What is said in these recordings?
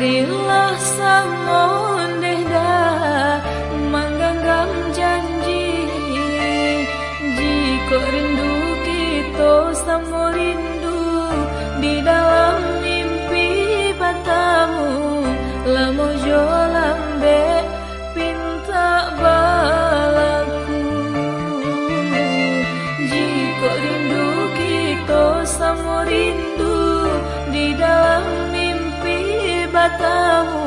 Berilah sang ondehda menggenggam janji. Jika rindu kita sama rindu di dalam matamu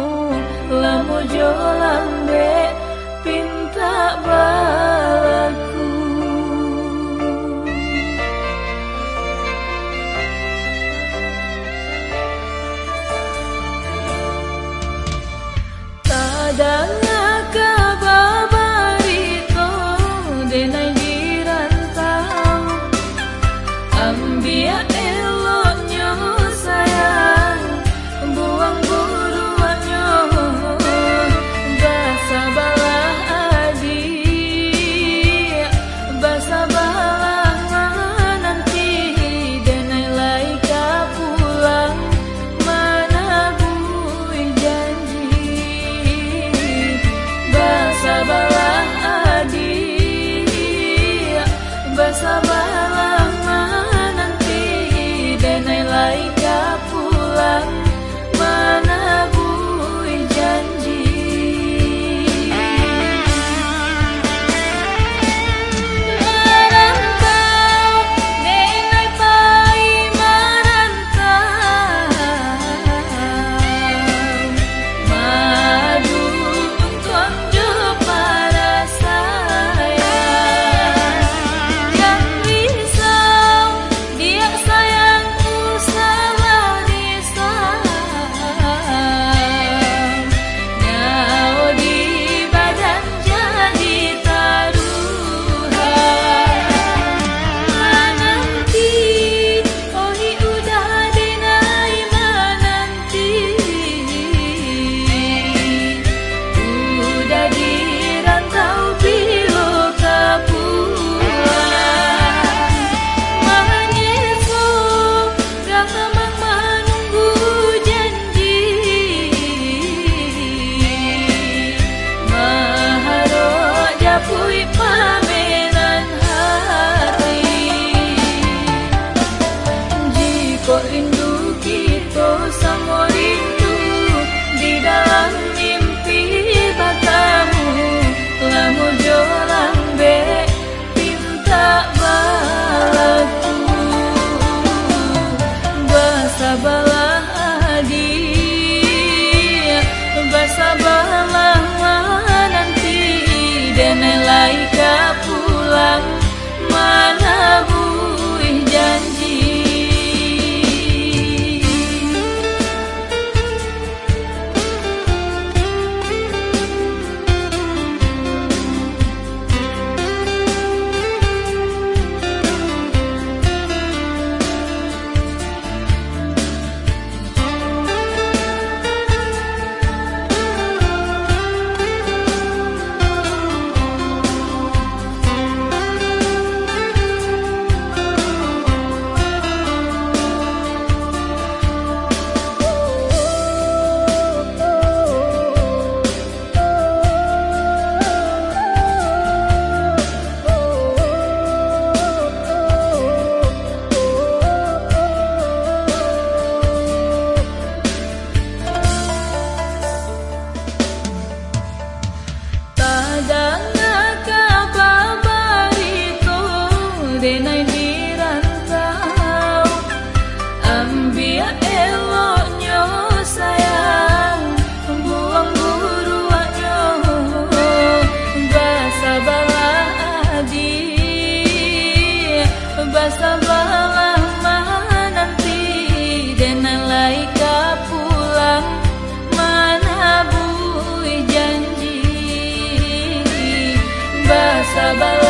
lamujola Bye.